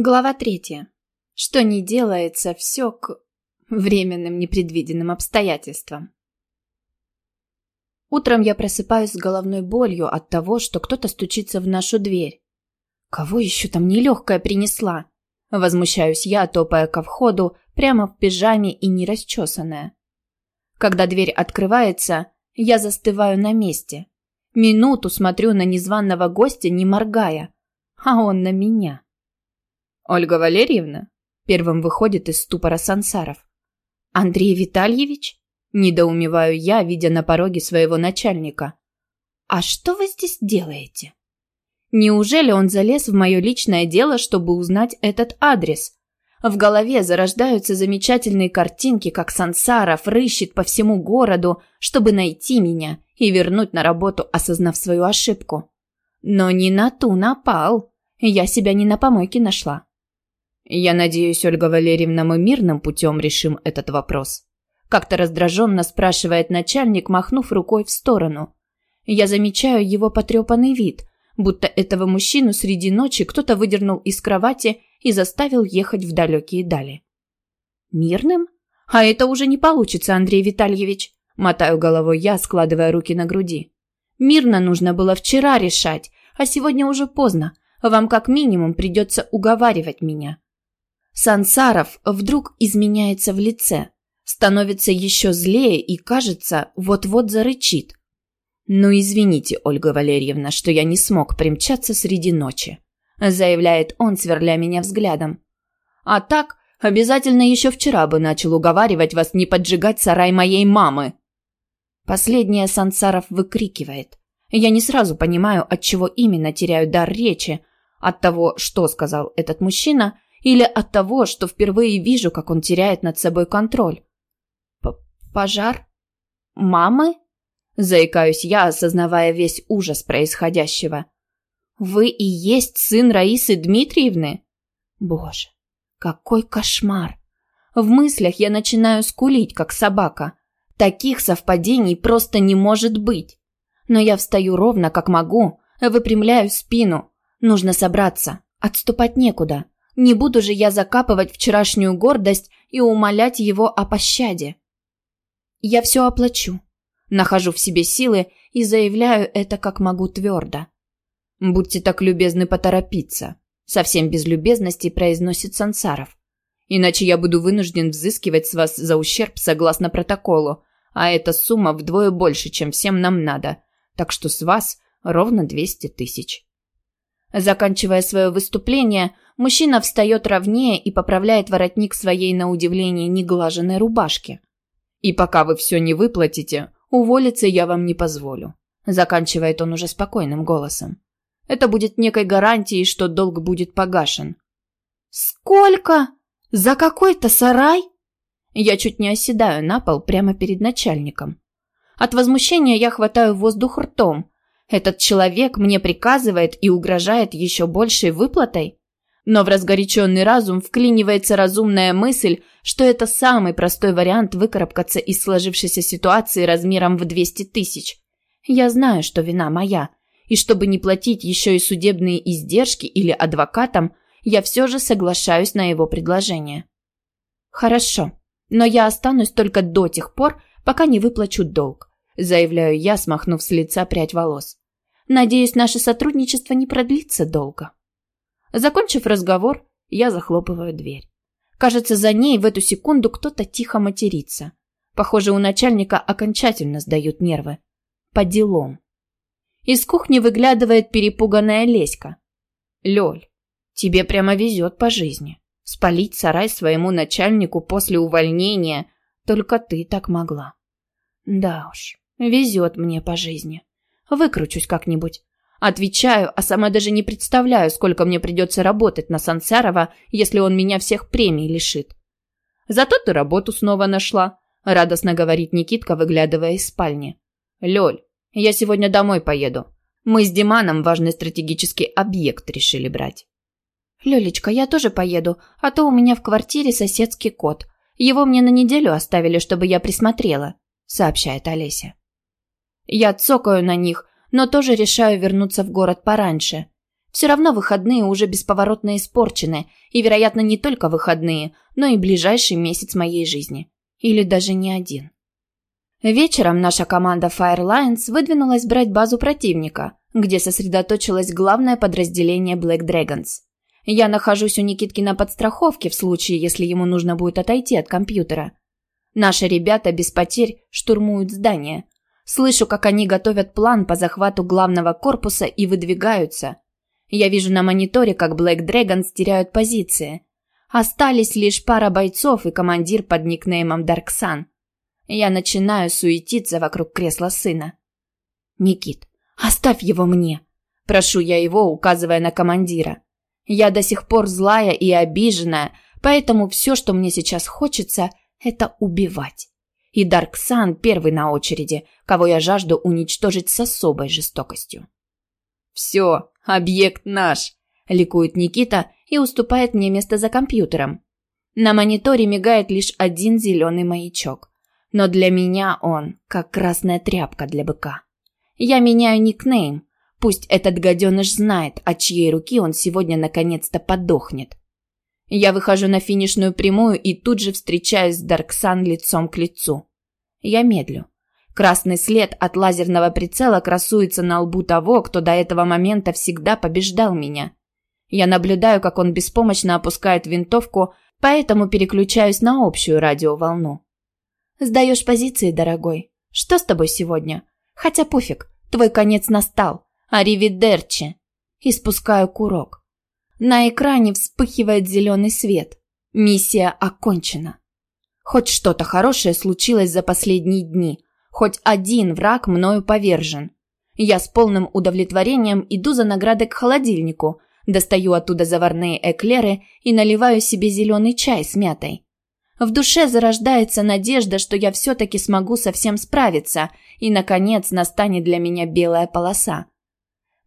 Глава третья. Что не делается, все к временным непредвиденным обстоятельствам. Утром я просыпаюсь с головной болью от того, что кто-то стучится в нашу дверь. Кого еще там нелегкая принесла? Возмущаюсь я, топая ко входу, прямо в пижаме и не расчесанная. Когда дверь открывается, я застываю на месте. Минуту смотрю на незваного гостя, не моргая, а он на меня. «Ольга Валерьевна?» Первым выходит из ступора Сансаров. «Андрей Витальевич?» Недоумеваю я, видя на пороге своего начальника. «А что вы здесь делаете?» Неужели он залез в мое личное дело, чтобы узнать этот адрес? В голове зарождаются замечательные картинки, как Сансаров рыщет по всему городу, чтобы найти меня и вернуть на работу, осознав свою ошибку. Но не на ту напал. Я себя не на помойке нашла. Я надеюсь, Ольга Валерьевна, мы мирным путем решим этот вопрос. Как-то раздраженно спрашивает начальник, махнув рукой в сторону. Я замечаю его потрепанный вид, будто этого мужчину среди ночи кто-то выдернул из кровати и заставил ехать в далекие дали. Мирным? А это уже не получится, Андрей Витальевич. Мотаю головой я, складывая руки на груди. Мирно нужно было вчера решать, а сегодня уже поздно. Вам как минимум придется уговаривать меня. Сансаров вдруг изменяется в лице, становится еще злее и, кажется, вот-вот зарычит. «Ну, извините, Ольга Валерьевна, что я не смог примчаться среди ночи», заявляет он, сверля меня взглядом. «А так, обязательно еще вчера бы начал уговаривать вас не поджигать сарай моей мамы». Последнее Сансаров выкрикивает. Я не сразу понимаю, от чего именно теряю дар речи, от того, что сказал этот мужчина – или от того, что впервые вижу, как он теряет над собой контроль? П «Пожар? Мамы?» Заикаюсь я, осознавая весь ужас происходящего. «Вы и есть сын Раисы Дмитриевны?» Боже, какой кошмар! В мыслях я начинаю скулить, как собака. Таких совпадений просто не может быть. Но я встаю ровно, как могу, выпрямляю спину. Нужно собраться, отступать некуда. Не буду же я закапывать вчерашнюю гордость и умолять его о пощаде. Я все оплачу. Нахожу в себе силы и заявляю это как могу твердо. «Будьте так любезны поторопиться», — совсем без любезности произносит Сансаров. «Иначе я буду вынужден взыскивать с вас за ущерб согласно протоколу, а эта сумма вдвое больше, чем всем нам надо, так что с вас ровно 200 тысяч». Заканчивая свое выступление, мужчина встает ровнее и поправляет воротник своей, на удивление, неглаженной рубашки. «И пока вы все не выплатите, уволиться я вам не позволю», заканчивает он уже спокойным голосом. «Это будет некой гарантией, что долг будет погашен». «Сколько? За какой-то сарай?» Я чуть не оседаю на пол прямо перед начальником. От возмущения я хватаю воздух ртом, этот человек мне приказывает и угрожает еще большей выплатой? Но в разгоряченный разум вклинивается разумная мысль, что это самый простой вариант выкарабкаться из сложившейся ситуации размером в 200 тысяч. Я знаю, что вина моя, и чтобы не платить еще и судебные издержки или адвокатам, я все же соглашаюсь на его предложение. Хорошо, но я останусь только до тех пор, пока не выплачу долг, заявляю я, смахнув с лица прядь волос. Надеюсь, наше сотрудничество не продлится долго. Закончив разговор, я захлопываю дверь. Кажется, за ней в эту секунду кто-то тихо матерится. Похоже, у начальника окончательно сдают нервы. По делам. Из кухни выглядывает перепуганная Леська. «Лёль, тебе прямо везет по жизни. Спалить сарай своему начальнику после увольнения только ты так могла». «Да уж, везет мне по жизни». Выкручусь как-нибудь. Отвечаю, а сама даже не представляю, сколько мне придется работать на Сансарова, если он меня всех премий лишит. Зато ты работу снова нашла, радостно говорит Никитка, выглядывая из спальни. Лёль, я сегодня домой поеду. Мы с Диманом важный стратегический объект решили брать. Лёлечка, я тоже поеду, а то у меня в квартире соседский кот. Его мне на неделю оставили, чтобы я присмотрела, сообщает Олеся. Я цокаю на них, но тоже решаю вернуться в город пораньше. Все равно выходные уже бесповоротно испорчены, и, вероятно, не только выходные, но и ближайший месяц моей жизни. Или даже не один. Вечером наша команда Fire выдвинулась брать базу противника, где сосредоточилось главное подразделение Black Dragons. Я нахожусь у Никитки на подстраховке в случае, если ему нужно будет отойти от компьютера. Наши ребята без потерь штурмуют здание. Слышу, как они готовят план по захвату главного корпуса и выдвигаются. Я вижу на мониторе, как Black Dragons теряют позиции. Остались лишь пара бойцов и командир под никнеймом Дарксан – я начинаю суетиться вокруг кресла сына. «Никит, оставь его мне!» Прошу я его, указывая на командира. Я до сих пор злая и обиженная, поэтому все, что мне сейчас хочется, это убивать. И Дарксан первый на очереди, кого я жажду уничтожить с особой жестокостью. «Все, объект наш!» – ликует Никита и уступает мне место за компьютером. На мониторе мигает лишь один зеленый маячок но для меня он как красная тряпка для быка. Я меняю никнейм. Пусть этот гаденыш знает, от чьей руки он сегодня наконец-то подохнет. Я выхожу на финишную прямую и тут же встречаюсь с Дарксан лицом к лицу. Я медлю. Красный след от лазерного прицела красуется на лбу того, кто до этого момента всегда побеждал меня. Я наблюдаю, как он беспомощно опускает винтовку, поэтому переключаюсь на общую радиоволну. Сдаешь позиции, дорогой. Что с тобой сегодня? Хотя пофиг, твой конец настал. Аривидерчи. И спускаю курок. На экране вспыхивает зеленый свет. Миссия окончена. Хоть что-то хорошее случилось за последние дни. Хоть один враг мною повержен. Я с полным удовлетворением иду за наградой к холодильнику, достаю оттуда заварные эклеры и наливаю себе зеленый чай с мятой. В душе зарождается надежда, что я все-таки смогу со всем справиться, и, наконец, настанет для меня белая полоса.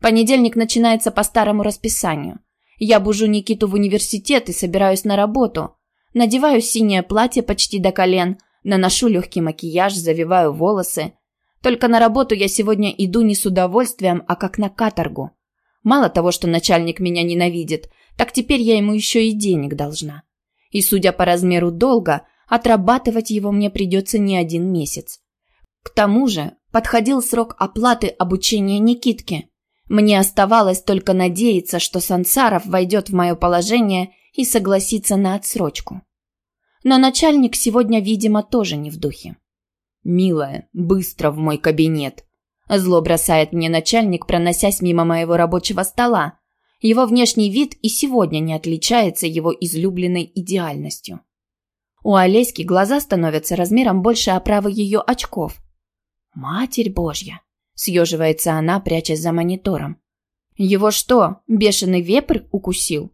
Понедельник начинается по старому расписанию. Я бужу Никиту в университет и собираюсь на работу. Надеваю синее платье почти до колен, наношу легкий макияж, завиваю волосы. Только на работу я сегодня иду не с удовольствием, а как на каторгу. Мало того, что начальник меня ненавидит, так теперь я ему еще и денег должна. И, судя по размеру долга, отрабатывать его мне придется не один месяц. К тому же подходил срок оплаты обучения Никитки. Мне оставалось только надеяться, что Сансаров войдет в мое положение и согласится на отсрочку. Но начальник сегодня, видимо, тоже не в духе. «Милая, быстро в мой кабинет!» Зло бросает мне начальник, проносясь мимо моего рабочего стола, его внешний вид и сегодня не отличается его излюбленной идеальностью. У Олеськи глаза становятся размером больше оправы ее очков. «Матерь Божья!» – съеживается она, прячась за монитором. «Его что, бешеный вепрь укусил?»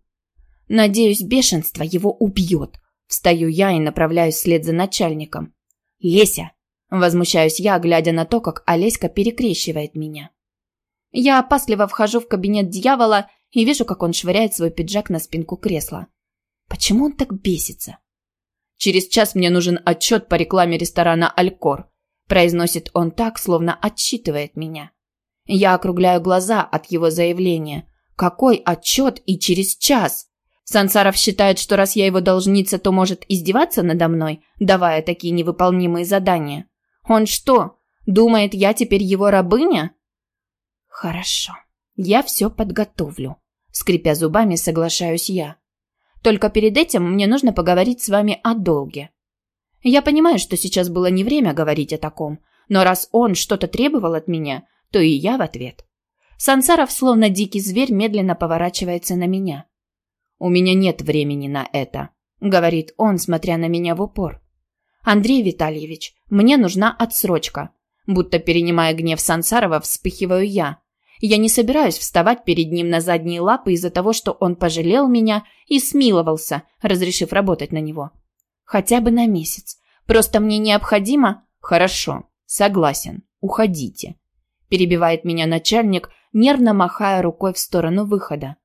«Надеюсь, бешенство его убьет!» Встаю я и направляюсь вслед за начальником. «Леся!» – возмущаюсь я, глядя на то, как Олеська перекрещивает меня. Я опасливо вхожу в кабинет дьявола и вижу, как он швыряет свой пиджак на спинку кресла. Почему он так бесится? «Через час мне нужен отчет по рекламе ресторана «Алькор», произносит он так, словно отчитывает меня. Я округляю глаза от его заявления. Какой отчет и через час? Сансаров считает, что раз я его должница, то может издеваться надо мной, давая такие невыполнимые задания. Он что, думает, я теперь его рабыня? Хорошо. Я все подготовлю. Скрипя зубами, соглашаюсь я. Только перед этим мне нужно поговорить с вами о долге. Я понимаю, что сейчас было не время говорить о таком, но раз он что-то требовал от меня, то и я в ответ. Сансаров, словно дикий зверь, медленно поворачивается на меня. «У меня нет времени на это», — говорит он, смотря на меня в упор. «Андрей Витальевич, мне нужна отсрочка». Будто перенимая гнев Сансарова, вспыхиваю я. Я не собираюсь вставать перед ним на задние лапы из-за того, что он пожалел меня и смиловался, разрешив работать на него. Хотя бы на месяц. Просто мне необходимо... Хорошо, согласен, уходите. Перебивает меня начальник, нервно махая рукой в сторону выхода.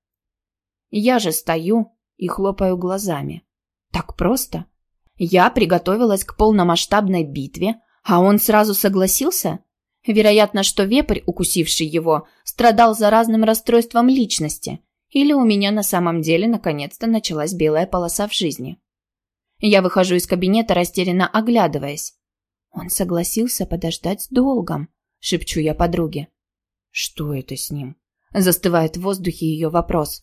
Я же стою и хлопаю глазами. Так просто? Я приготовилась к полномасштабной битве, а он сразу согласился? Вероятно, что вепрь, укусивший его, страдал заразным расстройством личности, или у меня на самом деле наконец-то началась белая полоса в жизни. Я выхожу из кабинета, растерянно оглядываясь. Он согласился подождать с долгом, шепчу я подруге. Что это с ним? Застывает в воздухе ее вопрос.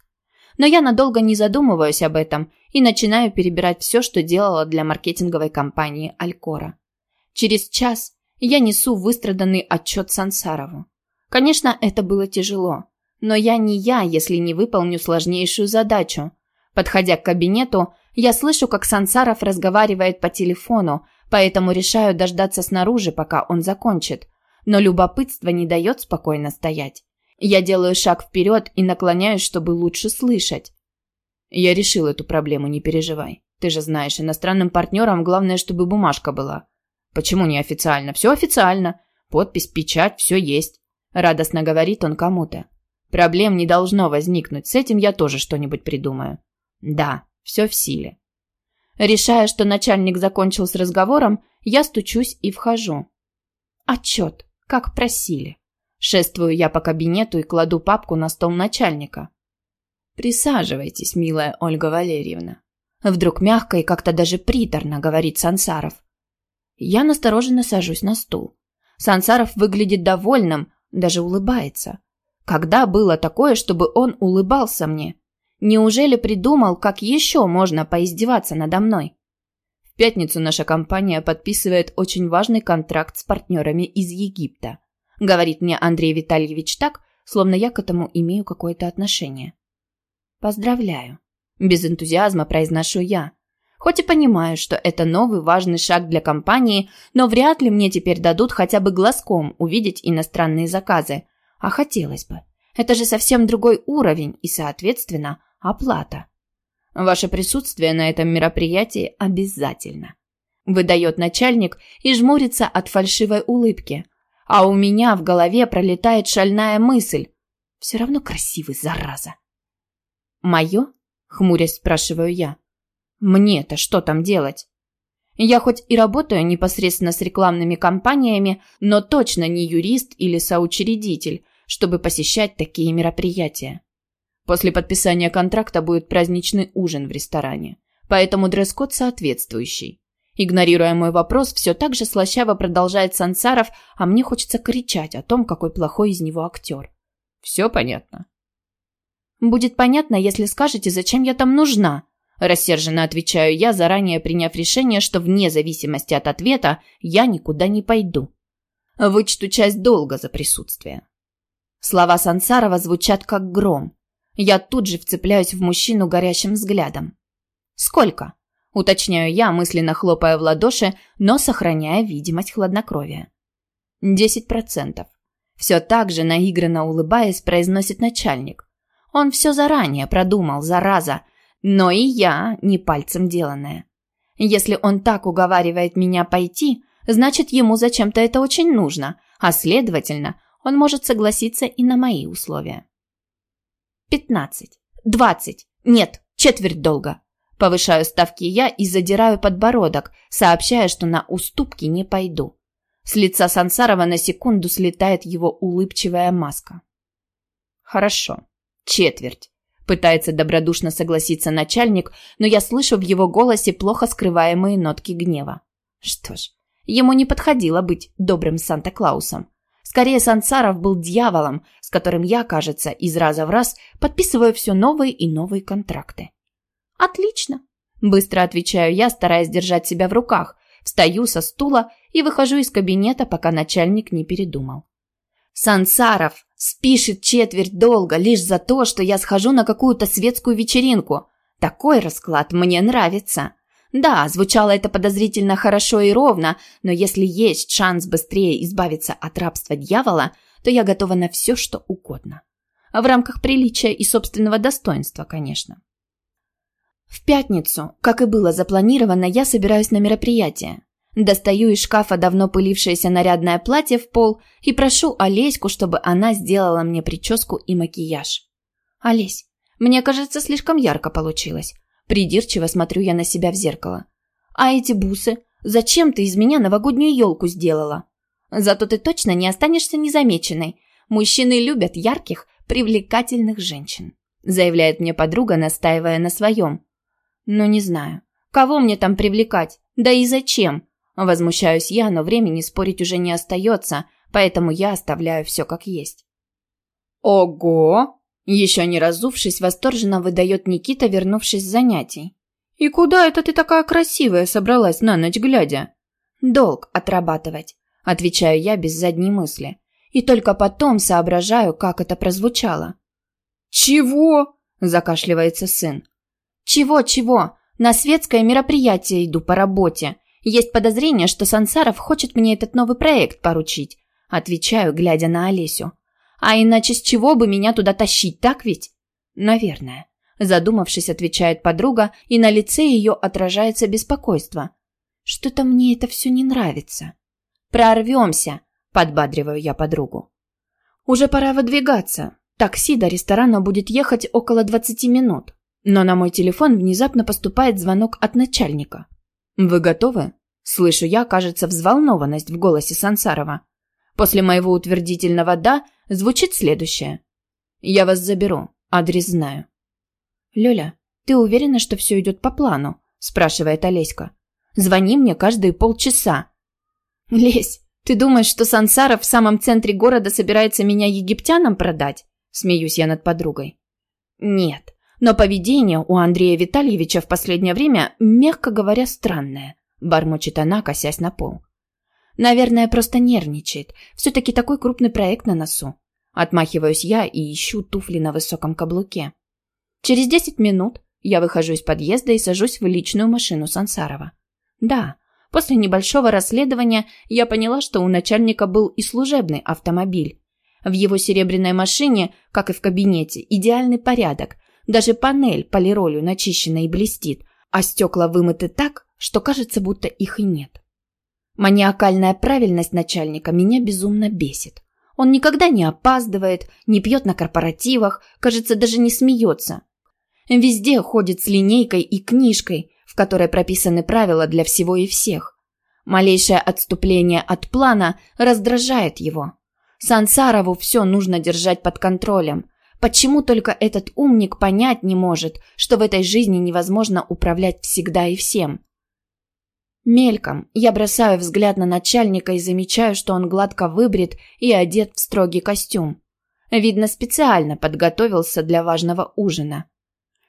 Но я надолго не задумываюсь об этом и начинаю перебирать все, что делала для маркетинговой компании Алькора. Через час я несу выстраданный отчет Сансарову. Конечно, это было тяжело, но я не я, если не выполню сложнейшую задачу. Подходя к кабинету, я слышу, как Сансаров разговаривает по телефону, поэтому решаю дождаться снаружи, пока он закончит. Но любопытство не дает спокойно стоять. Я делаю шаг вперед и наклоняюсь, чтобы лучше слышать. Я решил эту проблему, не переживай. Ты же знаешь, иностранным партнерам главное, чтобы бумажка была. Почему не официально? Все официально. Подпись, печать, все есть. Радостно говорит он кому-то. Проблем не должно возникнуть, с этим я тоже что-нибудь придумаю. Да, все в силе. Решая, что начальник закончил с разговором, я стучусь и вхожу. Отчет, как просили. Шествую я по кабинету и кладу папку на стол начальника. «Присаживайтесь, милая Ольга Валерьевна». Вдруг мягко и как-то даже приторно говорит Сансаров. Я настороженно сажусь на стул. Сансаров выглядит довольным, даже улыбается. Когда было такое, чтобы он улыбался мне? Неужели придумал, как еще можно поиздеваться надо мной? В пятницу наша компания подписывает очень важный контракт с партнерами из Египта. Говорит мне Андрей Витальевич так, словно я к этому имею какое-то отношение. Поздравляю. Без энтузиазма произношу я. Хоть и понимаю, что это новый важный шаг для компании, но вряд ли мне теперь дадут хотя бы глазком увидеть иностранные заказы. А хотелось бы. Это же совсем другой уровень и, соответственно, оплата. Ваше присутствие на этом мероприятии обязательно. Выдает начальник и жмурится от фальшивой улыбки. А у меня в голове пролетает шальная мысль. Все равно красивый, зараза. Мое? Хмурясь спрашиваю я. Мне-то что там делать? Я хоть и работаю непосредственно с рекламными кампаниями, но точно не юрист или соучредитель, чтобы посещать такие мероприятия. После подписания контракта будет праздничный ужин в ресторане, поэтому дресс-код соответствующий. Игнорируя мой вопрос, все так же слащаво продолжает Сансаров, а мне хочется кричать о том, какой плохой из него актер. Все понятно. Будет понятно, если скажете, зачем я там нужна. Рассерженно отвечаю я, заранее приняв решение, что вне зависимости от ответа я никуда не пойду. Вычту часть долга за присутствие. Слова Сансарова звучат как гром. Я тут же вцепляюсь в мужчину горящим взглядом. «Сколько?» – уточняю я, мысленно хлопая в ладоши, но сохраняя видимость хладнокровия. «Десять процентов». Все так же, наигранно улыбаясь, произносит начальник. Он все заранее продумал, зараза, но и я не пальцем деланная. Если он так уговаривает меня пойти, значит, ему зачем-то это очень нужно, а следовательно, он может согласиться и на мои условия. Пятнадцать. Двадцать. Нет, четверть долга. Повышаю ставки я и задираю подбородок, сообщая, что на уступки не пойду. С лица Сансарова на секунду слетает его улыбчивая маска. Хорошо. Четверть. Пытается добродушно согласиться начальник, но я слышу в его голосе плохо скрываемые нотки гнева. Что ж, ему не подходило быть добрым Санта-Клаусом. Скорее, Сансаров был дьяволом, с которым я, кажется, из раза в раз подписываю все новые и новые контракты. «Отлично!» – быстро отвечаю я, стараясь держать себя в руках, встаю со стула и выхожу из кабинета, пока начальник не передумал. Сансаров спишет четверть долга лишь за то, что я схожу на какую-то светскую вечеринку. Такой расклад мне нравится. Да, звучало это подозрительно хорошо и ровно, но если есть шанс быстрее избавиться от рабства дьявола, то я готова на все, что угодно. В рамках приличия и собственного достоинства, конечно. В пятницу, как и было запланировано, я собираюсь на мероприятие. Достаю из шкафа давно пылившееся нарядное платье в пол и прошу Олеську, чтобы она сделала мне прическу и макияж. «Олесь, мне кажется, слишком ярко получилось. Придирчиво смотрю я на себя в зеркало. «А эти бусы? Зачем ты из меня новогоднюю елку сделала?» Зато ты точно не останешься незамеченной. Мужчины любят ярких, привлекательных женщин», заявляет мне подруга, настаивая на своем. «Ну, не знаю. Кого мне там привлекать? Да и зачем?» Возмущаюсь я, но времени спорить уже не остается, поэтому я оставляю все как есть. «Ого!» Еще не разувшись, восторженно выдает Никита, вернувшись с занятий. «И куда это ты такая красивая собралась на ночь глядя?» «Долг отрабатывать», – отвечаю я без задней мысли. И только потом соображаю, как это прозвучало. «Чего?» – закашливается сын. «Чего-чего? На светское мероприятие иду по работе. Есть подозрение, что Сансаров хочет мне этот новый проект поручить», – отвечаю, глядя на Олесю. «А иначе с чего бы меня туда тащить, так ведь?» «Наверное». Задумавшись, отвечает подруга, и на лице ее отражается беспокойство. Что-то мне это все не нравится. «Прорвемся!» – подбадриваю я подругу. «Уже пора выдвигаться. Такси до ресторана будет ехать около 20 минут. Но на мой телефон внезапно поступает звонок от начальника. «Вы готовы?» Слышу я, кажется, взволнованность в голосе Сансарова. После моего утвердительного «да» звучит следующее. «Я вас заберу. Адрес знаю». «Лёля, ты уверена, что все идет по плану?» – спрашивает Олеська. «Звони мне каждые полчаса». «Лесь, ты думаешь, что Сансаров в самом центре города собирается меня египтянам продать?» – смеюсь я над подругой. «Нет, но поведение у Андрея Витальевича в последнее время, мягко говоря, странное», – бормочет она, косясь на пол. «Наверное, просто нервничает. Все-таки такой крупный проект на носу». Отмахиваюсь я и ищу туфли на высоком каблуке. Через десять минут я выхожу из подъезда и сажусь в личную машину Сансарова. Да, после небольшого расследования я поняла, что у начальника был и служебный автомобиль. В его серебряной машине, как и в кабинете, идеальный порядок. Даже панель полиролью начищена и блестит, а стекла вымыты так, что кажется, будто их и нет. Маниакальная правильность начальника меня безумно бесит. Он никогда не опаздывает, не пьет на корпоративах, кажется, даже не смеется. Везде ходит с линейкой и книжкой, в которой прописаны правила для всего и всех. Малейшее отступление от плана раздражает его. Сансарову все нужно держать под контролем. Почему только этот умник понять не может, что в этой жизни невозможно управлять всегда и всем? Мельком я бросаю взгляд на начальника и замечаю, что он гладко выбрит и одет в строгий костюм. Видно, специально подготовился для важного ужина.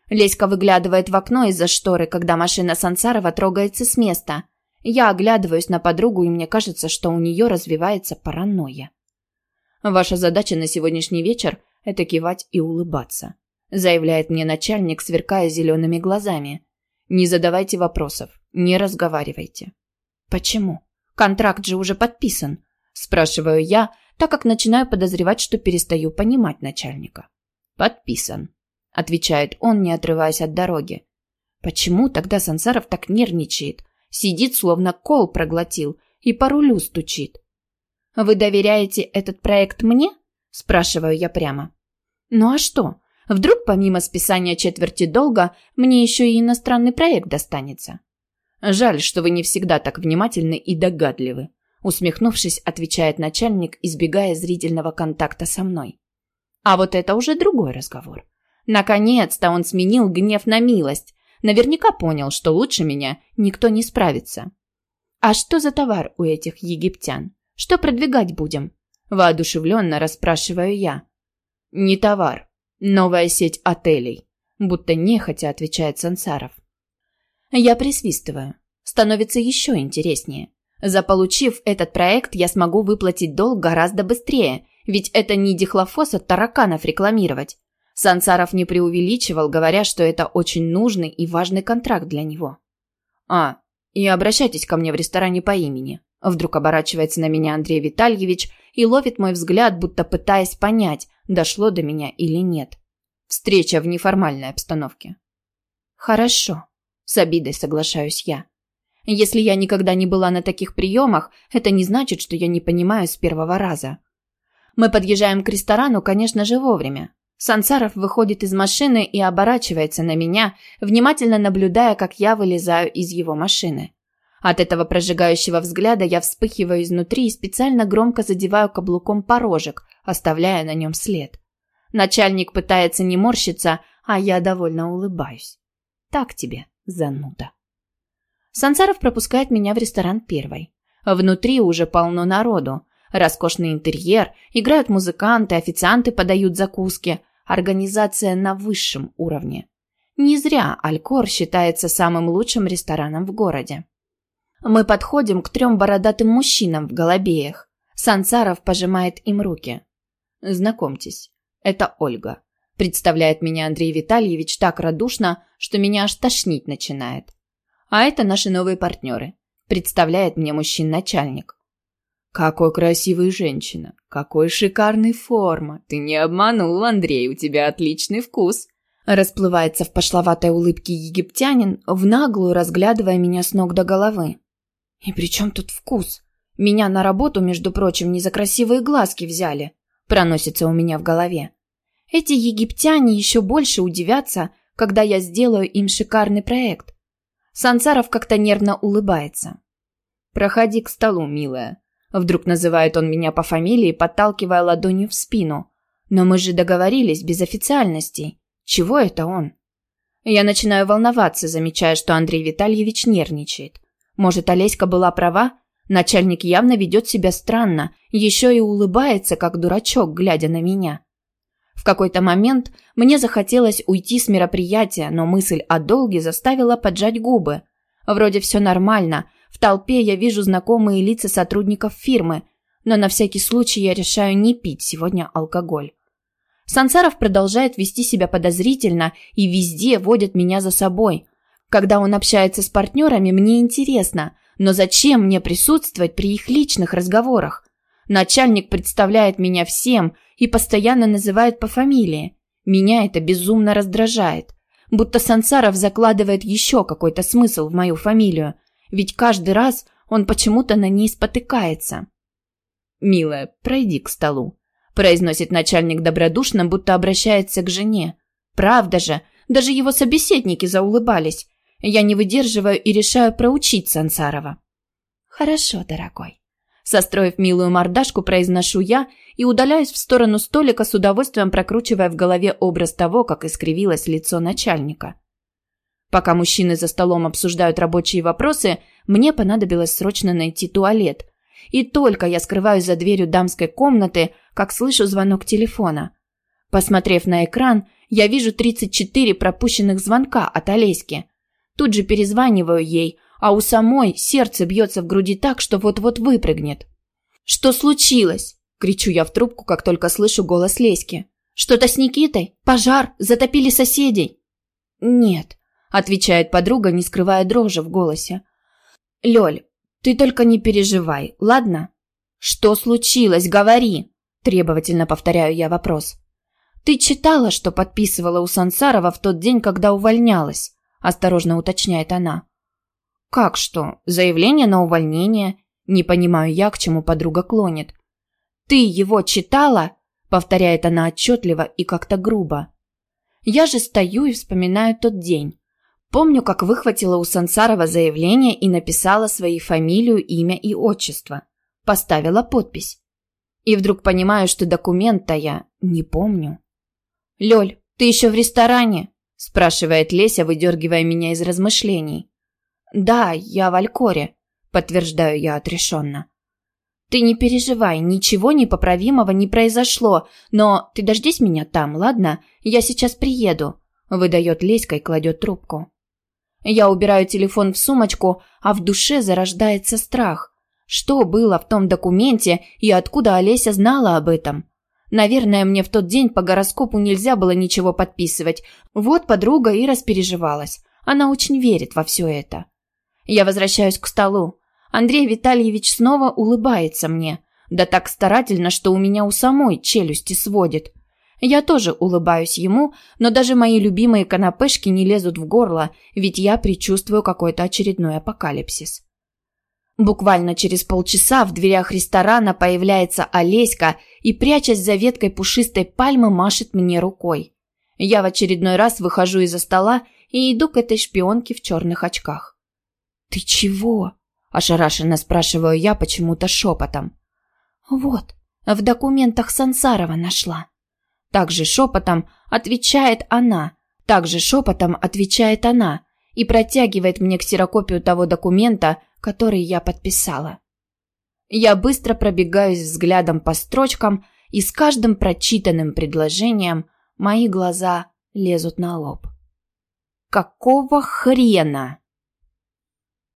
Леська выглядывает в окно из-за шторы, когда машина Сансарова трогается с места. Я оглядываюсь на подругу, и мне кажется, что у нее развивается паранойя. «Ваша задача на сегодняшний вечер – это кивать и улыбаться», заявляет мне начальник, сверкая зелеными глазами. «Не задавайте вопросов, не разговаривайте». «Почему? Контракт же уже подписан», – спрашиваю я, так как начинаю подозревать, что перестаю понимать начальника. «Подписан», – отвечает он, не отрываясь от дороги. Почему тогда Сансаров так нервничает? Сидит, словно кол проглотил, и по рулю стучит. «Вы доверяете этот проект мне?» – спрашиваю я прямо. «Ну а что? Вдруг помимо списания четверти долга мне еще и иностранный проект достанется?» «Жаль, что вы не всегда так внимательны и догадливы», – усмехнувшись, отвечает начальник, избегая зрительного контакта со мной. А вот это уже другой разговор. Наконец-то он сменил гнев на милость. Наверняка понял, что лучше меня никто не справится. А что за товар у этих египтян? Что продвигать будем? Воодушевленно расспрашиваю я. Не товар. Новая сеть отелей. Будто нехотя отвечает Сансаров. Я присвистываю. Становится еще интереснее. Заполучив этот проект, я смогу выплатить долг гораздо быстрее, ведь это не дихлофос от тараканов рекламировать, Сансаров не преувеличивал, говоря, что это очень нужный и важный контракт для него. «А, и обращайтесь ко мне в ресторане по имени». Вдруг оборачивается на меня Андрей Витальевич и ловит мой взгляд, будто пытаясь понять, дошло до меня или нет. Встреча в неформальной обстановке. «Хорошо», – с обидой соглашаюсь я. «Если я никогда не была на таких приемах, это не значит, что я не понимаю с первого раза». Мы подъезжаем к ресторану, конечно же, вовремя. Сансаров выходит из машины и оборачивается на меня, внимательно наблюдая, как я вылезаю из его машины. От этого прожигающего взгляда я вспыхиваю изнутри и специально громко задеваю каблуком порожек, оставляя на нем след. Начальник пытается не морщиться, а я довольно улыбаюсь. Так тебе, зануда. Сансаров пропускает меня в ресторан первой. Внутри уже полно народу. Роскошный интерьер, играют музыканты, официанты подают закуски. Организация на высшем уровне. Не зря Алькор считается самым лучшим рестораном в городе. Мы подходим к трем бородатым мужчинам в голубеях. Сансаров пожимает им руки. Знакомьтесь, это Ольга. Представляет меня Андрей Витальевич так радушно, что меня аж тошнить начинает. А это наши новые партнеры. Представляет мне мужчин-начальник. Какой красивый женщина. Какой шикарный форма. Ты не обманул, Андрей, у тебя отличный вкус. Расплывается в пошловатой улыбке египтянин, в наглую разглядывая меня с ног до головы. И при чем тут вкус? Меня на работу, между прочим, не за красивые глазки взяли. Проносится у меня в голове. Эти египтяне еще больше удивятся, когда я сделаю им шикарный проект. Сансаров как-то нервно улыбается. «Проходи к столу, милая». Вдруг называет он меня по фамилии, подталкивая ладонью в спину. «Но мы же договорились без официальностей. Чего это он?» Я начинаю волноваться, замечая, что Андрей Витальевич нервничает. Может, Олеська была права? Начальник явно ведет себя странно, еще и улыбается, как дурачок, глядя на меня. В какой-то момент мне захотелось уйти с мероприятия, но мысль о долге заставила поджать губы. Вроде все нормально, в толпе я вижу знакомые лица сотрудников фирмы, но на всякий случай я решаю не пить сегодня алкоголь. Сансаров продолжает вести себя подозрительно и везде водит меня за собой. Когда он общается с партнерами, мне интересно, но зачем мне присутствовать при их личных разговорах? Начальник представляет меня всем и постоянно называет по фамилии. Меня это безумно раздражает. Будто Сансаров закладывает еще какой-то смысл в мою фамилию, ведь каждый раз он почему-то на ней спотыкается. «Милая, пройди к столу», – произносит начальник добродушно, будто обращается к жене. «Правда же, даже его собеседники заулыбались. Я не выдерживаю и решаю проучить Сансарова». «Хорошо, дорогой». Состроив милую мордашку, произношу я и удаляюсь в сторону столика с удовольствием прокручивая в голове образ того, как искривилось лицо начальника. Пока мужчины за столом обсуждают рабочие вопросы, мне понадобилось срочно найти туалет. И только я скрываюсь за дверью дамской комнаты, как слышу звонок телефона. Посмотрев на экран, я вижу 34 пропущенных звонка от Олеськи. Тут же перезваниваю ей – а у самой сердце бьется в груди так, что вот-вот выпрыгнет. «Что случилось?» – кричу я в трубку, как только слышу голос Леськи. «Что-то с Никитой? Пожар? Затопили соседей?» «Нет», – отвечает подруга, не скрывая дрожи в голосе. «Лёль, ты только не переживай, ладно?» «Что случилось? Говори!» – требовательно повторяю я вопрос. «Ты читала, что подписывала у Сансарова в тот день, когда увольнялась?» – осторожно уточняет она. «Как что? Заявление на увольнение?» Не понимаю я, к чему подруга клонит. «Ты его читала?» Повторяет она отчетливо и как-то грубо. Я же стою и вспоминаю тот день. Помню, как выхватила у Сансарова заявление и написала свои фамилию, имя и отчество. Поставила подпись. И вдруг понимаю, что документ-то я не помню. «Лёль, ты еще в ресторане?» спрашивает Леся, выдергивая меня из размышлений. «Да, я в Алькоре», — подтверждаю я отрешенно. «Ты не переживай, ничего непоправимого не произошло, но ты дождись меня там, ладно? Я сейчас приеду», — выдает Леська и кладет трубку. Я убираю телефон в сумочку, а в душе зарождается страх. Что было в том документе и откуда Олеся знала об этом? Наверное, мне в тот день по гороскопу нельзя было ничего подписывать. Вот подруга и распереживалась. Она очень верит во все это. Я возвращаюсь к столу. Андрей Витальевич снова улыбается мне. Да так старательно, что у меня у самой челюсти сводит. Я тоже улыбаюсь ему, но даже мои любимые канапешки не лезут в горло, ведь я предчувствую какой-то очередной апокалипсис. Буквально через полчаса в дверях ресторана появляется Олеська и, прячась за веткой пушистой пальмы, машет мне рукой. Я в очередной раз выхожу из-за стола и иду к этой шпионке в черных очках. «Ты чего?» Ошарашенно спрашиваю я почему-то шепотом. «Вот, в документах Сансарова нашла». Также шепотом отвечает она. Также шепотом отвечает она и протягивает мне ксерокопию того документа, который я подписала. Я быстро пробегаюсь взглядом по строчкам, и с каждым прочитанным предложением мои глаза лезут на лоб. «Какого хрена?»